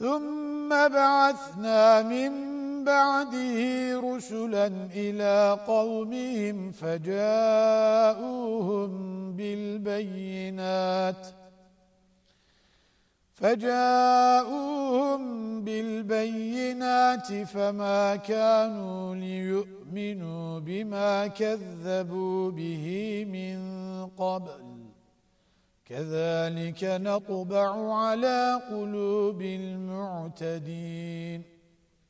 ثم بعثنا من بعده رسلا إلى قومهم فجاءوهم بالبينات فجاءوهم بالبينات فما كانوا ليؤمنوا بما كذبوا به من قبل كذلك نطبع على قلوب المعتدين.